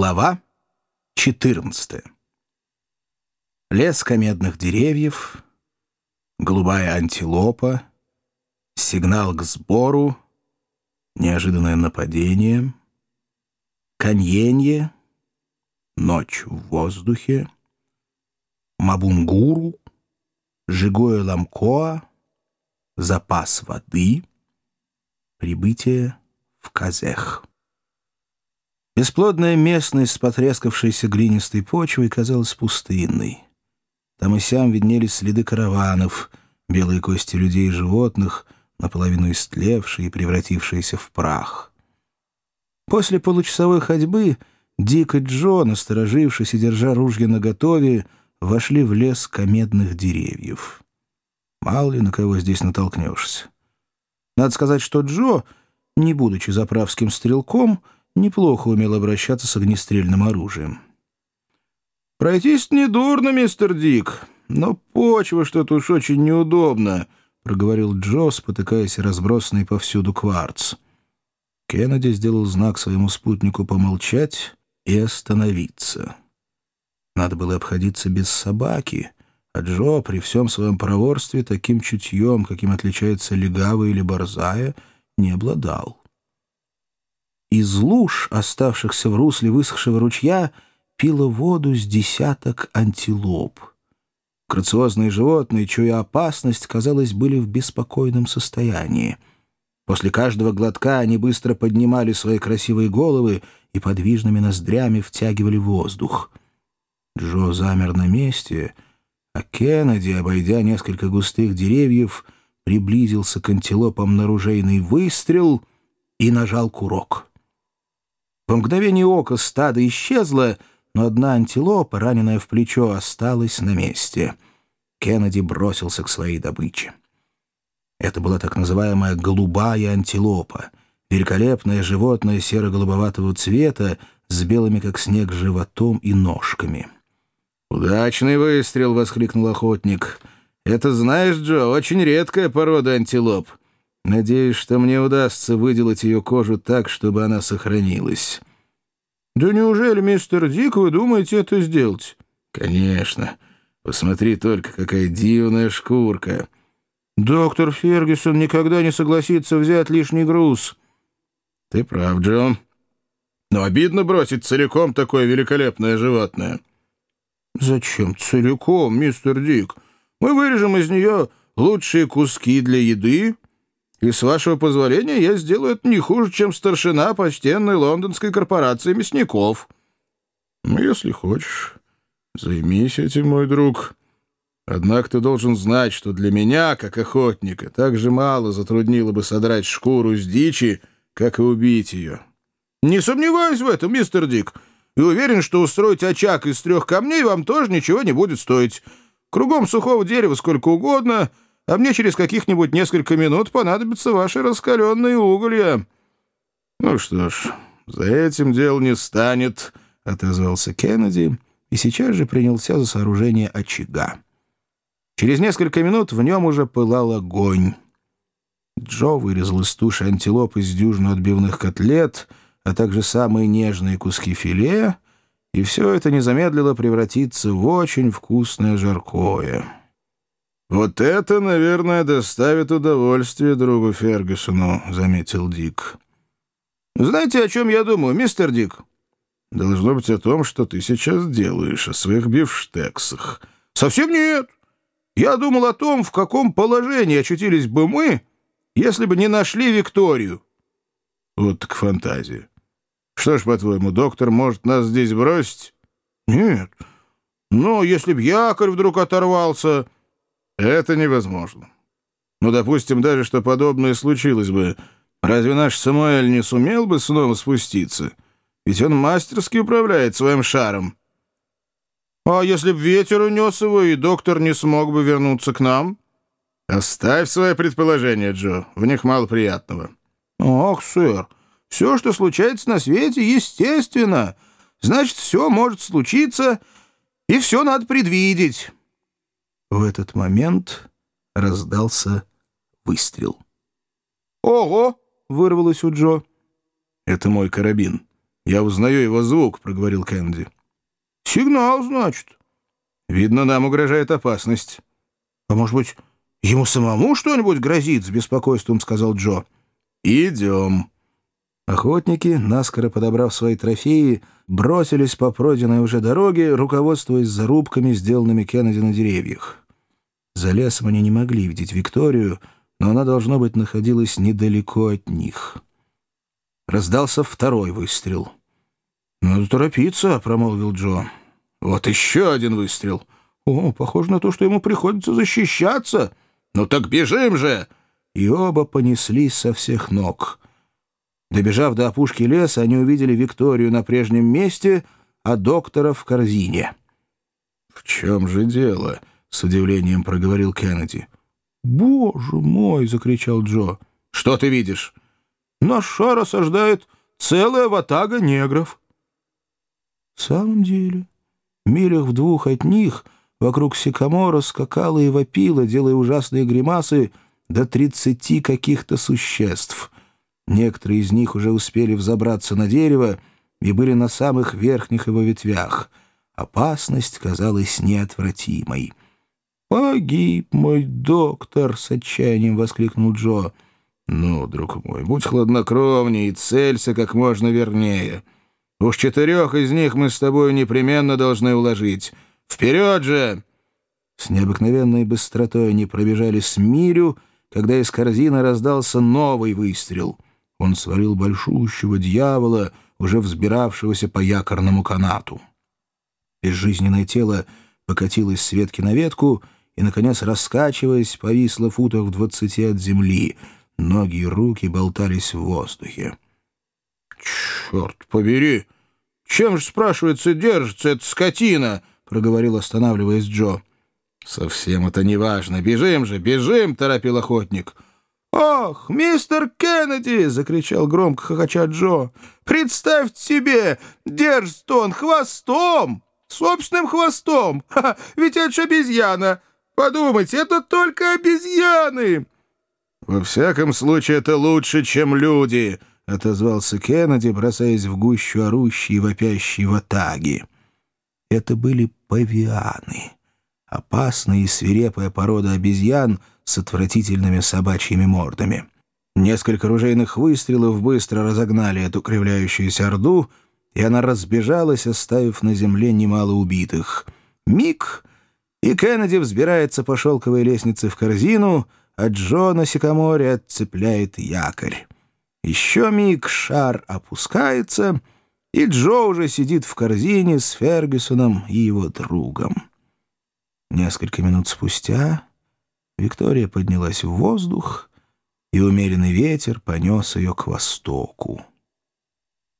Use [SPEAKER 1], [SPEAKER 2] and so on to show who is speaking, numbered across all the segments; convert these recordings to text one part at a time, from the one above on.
[SPEAKER 1] Глава 14 Лес комедных деревьев, голубая антилопа, сигнал к сбору, неожиданное нападение, коньенье, ночь в воздухе, мабунгуру, жигоя ламкоа, запас воды, прибытие в Казех. Бесплодная местность с потрескавшейся глинистой почвой казалась пустынной. Там и сям виднелись следы караванов, белые кости людей и животных, наполовину истлевшие и превратившиеся в прах. После получасовой ходьбы Дик и Джо, насторожившись и держа ружья наготове, вошли в лес комедных деревьев. Мало ли на кого здесь натолкнешься. Надо сказать, что Джо, не будучи заправским стрелком, — неплохо умел обращаться с огнестрельным оружием. «Пройтись недурно, мистер Дик, но почва что-то уж очень неудобно», — проговорил Джо, спотыкаясь разбросанный повсюду кварц. Кеннеди сделал знак своему спутнику помолчать и остановиться. Надо было обходиться без собаки, а Джо при всем своем проворстве таким чутьем, каким отличается легава или борзая, не обладал. Из луж, оставшихся в русле высохшего ручья, пило воду с десяток антилоп. Грациозные животные, чуя опасность, казалось, были в беспокойном состоянии. После каждого глотка они быстро поднимали свои красивые головы и подвижными ноздрями втягивали воздух. Джо замер на месте, а Кеннеди, обойдя несколько густых деревьев, приблизился к антилопам на выстрел и нажал курок. В мгновение ока стадо исчезло, но одна антилопа, раненая в плечо, осталась на месте. Кеннеди бросился к своей добыче. Это была так называемая «голубая антилопа», великолепное животное серо-голубоватого цвета с белыми, как снег, животом и ножками. «Удачный выстрел!» — воскликнул охотник. «Это, знаешь, Джо, очень редкая порода антилоп. Надеюсь, что мне удастся выделать ее кожу так, чтобы она сохранилась». «Да неужели, мистер Дик, вы думаете это сделать?» «Конечно. Посмотри только, какая дивная шкурка». «Доктор Фергюсон никогда не согласится взять лишний груз». «Ты прав, Джо. Но обидно бросить целиком такое великолепное животное». «Зачем целиком, мистер Дик? Мы вырежем из нее лучшие куски для еды, и, с вашего позволения, я сделаю это не хуже, чем старшина почтенной лондонской корпорации мясников». «Ну, если хочешь, займись этим, мой друг. Однако ты должен знать, что для меня, как охотника, так же мало затруднило бы содрать шкуру с дичи, как и убить ее». «Не сомневаюсь в этом, мистер Дик, и уверен, что устроить очаг из трех камней вам тоже ничего не будет стоить. Кругом сухого дерева сколько угодно» а мне через каких-нибудь несколько минут понадобятся ваши раскаленные уголья». «Ну что ж, за этим дел не станет», — отозвался Кеннеди и сейчас же принялся за сооружение очага. Через несколько минут в нем уже пылал огонь. Джо вырезал из туши антилоп из дюжины отбивных котлет, а также самые нежные куски филе, и все это не замедлило превратиться в очень вкусное жаркое. «Вот это, наверное, доставит удовольствие другу Фергюсону», — заметил Дик. «Знаете, о чем я думаю, мистер Дик?» «Должно быть о том, что ты сейчас делаешь, о своих бифштексах». «Совсем нет. Я думал о том, в каком положении очутились бы мы, если бы не нашли Викторию». «Вот так фантазия. Что ж, по-твоему, доктор может нас здесь бросить?» «Нет. Но если б якорь вдруг оторвался...» Это невозможно. Ну, допустим, даже что подобное случилось бы. Разве наш Самуэль не сумел бы снова спуститься? Ведь он мастерски управляет своим шаром. А если б ветер унес его, и доктор не смог бы вернуться к нам? Оставь свои предположения, Джо. В них мало приятного. Ох, сэр, все, что случается на свете, естественно. Значит, все может случиться, и все надо предвидеть». В этот момент раздался выстрел. «Ого!» — вырвалось у Джо. «Это мой карабин. «Я узнаю его звук», — проговорил Кенди.
[SPEAKER 2] «Сигнал, значит».
[SPEAKER 1] «Видно, нам угрожает опасность».
[SPEAKER 2] «А может быть, ему самому что-нибудь грозит?» — с беспокойством сказал Джо.
[SPEAKER 1] «Идем». Охотники, наскоро подобрав свои трофеи, бросились по пройденной уже дороге, руководствуясь зарубками, сделанными Кеннеди на деревьях. За лесом они не могли видеть Викторию, но она, должно быть, находилась недалеко от них. Раздался второй выстрел.
[SPEAKER 2] «Надо торопиться», — промолвил Джо.
[SPEAKER 1] «Вот еще один выстрел».
[SPEAKER 2] «О, похоже на то, что ему приходится защищаться».
[SPEAKER 1] «Ну так бежим же!»
[SPEAKER 2] И оба понеслись со всех ног. Добежав до опушки леса, они увидели Викторию на прежнем месте, а доктора в корзине.
[SPEAKER 1] «В чем же дело?» — с удивлением проговорил Кеннеди.
[SPEAKER 2] «Боже мой!» — закричал Джо.
[SPEAKER 1] «Что ты видишь?»
[SPEAKER 2] «Наш шар осаждает целая ватага негров». В самом деле, милях в двух от них вокруг Сикамора скакала и вопила, делая ужасные гримасы, до тридцати каких-то существ — Некоторые из них уже успели взобраться на дерево и были на самых верхних его ветвях. Опасность казалась неотвратимой. «Погиб мой доктор!» — с отчаянием воскликнул Джо.
[SPEAKER 1] «Ну, друг мой, будь хладнокровней и целься как можно вернее. Уж четырех из них мы с тобой непременно должны уложить. Вперед же!» С необыкновенной быстротой они пробежали с милю, когда из корзины раздался новый выстрел — он сварил большущего дьявола, уже взбиравшегося по якорному канату. Безжизненное тело покатилось с ветки на ветку и, наконец, раскачиваясь, повисло в футах в двадцати от земли. Ноги и руки болтались в воздухе.
[SPEAKER 2] «Черт побери! Чем же, спрашивается, держится эта скотина?» — проговорил, останавливаясь Джо.
[SPEAKER 1] «Совсем это не важно. Бежим же, бежим!» — торопил охотник.
[SPEAKER 2] «Ох, мистер Кеннеди!» — закричал громко хохоча Джо. «Представьте себе, держит он хвостом! Собственным хвостом! Ха -ха, ведь это же обезьяна! Подумайте, это только обезьяны!»
[SPEAKER 1] «Во всяком случае, это лучше, чем люди!» — отозвался Кеннеди, бросаясь в гущу орущей и вопящей ватаги. Это были павианы, опасная и свирепая порода обезьян — с отвратительными собачьими мордами. Несколько ружейных выстрелов быстро разогнали эту кривляющуюся орду, и она разбежалась, оставив на земле немало убитых. Миг, и Кеннеди взбирается по шелковой лестнице в корзину, а Джо на сикаморе отцепляет якорь. Еще миг шар опускается, и Джо уже сидит в корзине с Фергюсоном и его другом. Несколько минут спустя Виктория поднялась в воздух, и умеренный ветер понес ее к востоку.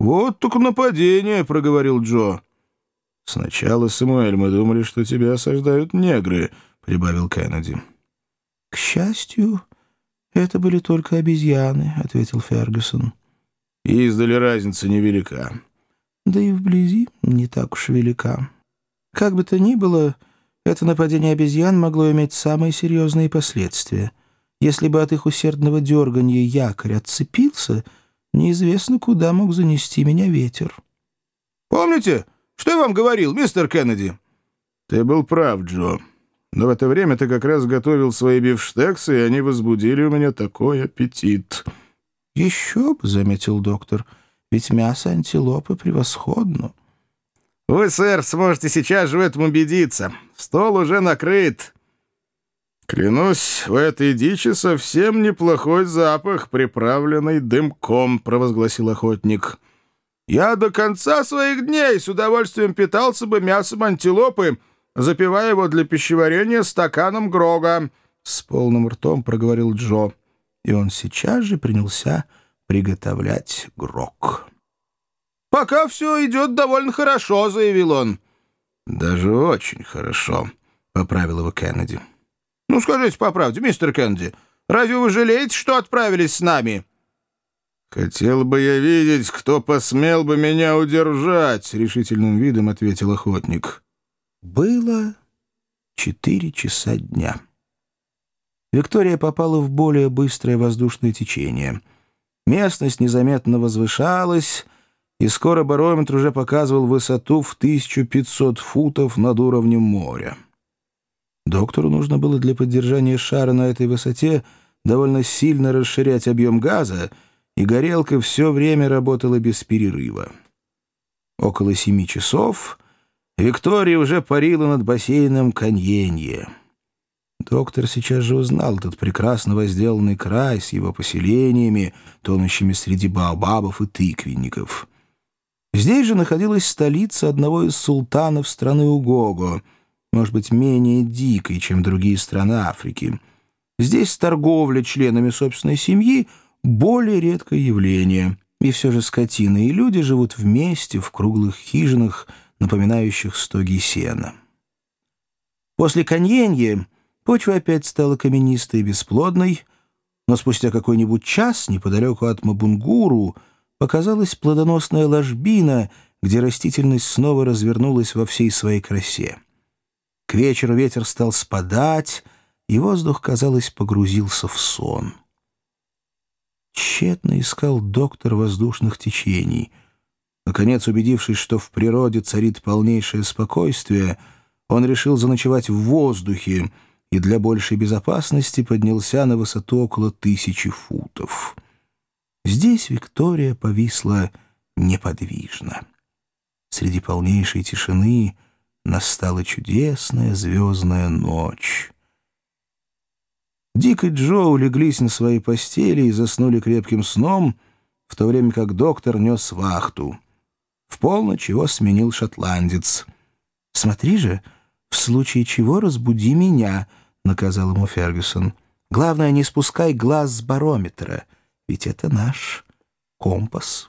[SPEAKER 2] «Вот только нападение», — проговорил Джо.
[SPEAKER 1] «Сначала, Самуэль, мы думали, что тебя осаждают негры», — прибавил Кеннеди.
[SPEAKER 2] «К счастью, это были только обезьяны», — ответил Фергюсон.
[SPEAKER 1] «Издали разница невелика».
[SPEAKER 2] «Да и вблизи не так уж велика. Как бы то ни было...» Это нападение обезьян могло иметь самые серьезные последствия. Если бы от их усердного дергания якорь отцепился, неизвестно, куда мог занести меня ветер.
[SPEAKER 1] «Помните, что я вам говорил, мистер Кеннеди?» «Ты был прав, Джо. Но в это время ты как раз готовил свои бифштексы, и они возбудили у меня такой аппетит».
[SPEAKER 2] «Еще бы», — заметил доктор, — «ведь мясо антилопы превосходно».
[SPEAKER 1] Вы, сэр, сможете сейчас же в этом убедиться. Стол уже накрыт. Клянусь, у этой дичи совсем неплохой запах, приправленный дымком, провозгласил охотник. Я до конца своих дней с удовольствием питался бы мясом антилопы, запивая его для пищеварения стаканом грога. С полным ртом проговорил Джо, и он сейчас же принялся приготовлять грог.
[SPEAKER 2] «Пока все идет довольно хорошо», — заявил он.
[SPEAKER 1] «Даже очень хорошо», — поправил его Кеннеди.
[SPEAKER 2] «Ну, скажите по правде, мистер Кеннеди, разве вы жалеете, что отправились с нами?»
[SPEAKER 1] «Хотел бы я видеть, кто посмел бы меня удержать», — решительным видом ответил охотник. Было четыре часа дня. Виктория попала в более быстрое воздушное течение. Местность незаметно возвышалась, и скоро барометр уже показывал высоту в 1500 футов над уровнем моря. Доктору нужно было для поддержания шара на этой высоте довольно сильно расширять объем газа, и горелка все время работала без перерыва. Около семи часов Виктория уже парила над бассейном Каньенье. Доктор сейчас же узнал этот прекрасно возделанный край с его поселениями, тонущими среди баобабов и тыквенников. Здесь же находилась столица одного из султанов страны Угого, может быть, менее дикой, чем другие страны Африки. Здесь торговля членами собственной семьи — более редкое явление, и все же скотина и люди живут вместе в круглых хижинах, напоминающих стоги сена. После коньенья почва опять стала каменистой и бесплодной, но спустя какой-нибудь час неподалеку от Мабунгуру — показалась плодоносная ложбина, где растительность снова развернулась во всей своей красе. К вечеру ветер стал спадать, и воздух, казалось, погрузился в сон. Тщетно искал доктор воздушных течений. Наконец, убедившись, что в природе царит полнейшее спокойствие, он решил заночевать в воздухе и для большей безопасности поднялся на высоту около тысячи футов. Здесь Виктория повисла неподвижно. Среди полнейшей тишины настала чудесная звездная ночь. Дик и Джо улеглись на свои постели и заснули крепким сном, в то время как доктор нес вахту. В полночь его сменил шотландец. «Смотри же, в случае чего разбуди меня», — наказал ему Фергюсон. «Главное, не спускай глаз с барометра» ведь это наш компас.